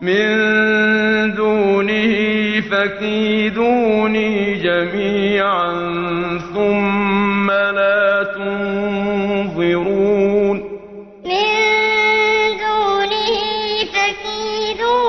مِن دُونِهِ فكيدوني جَمِيعًا ثُمَّ لَا تُنظِرُونِ. مِن دُونِهِ فَكِيدُونِ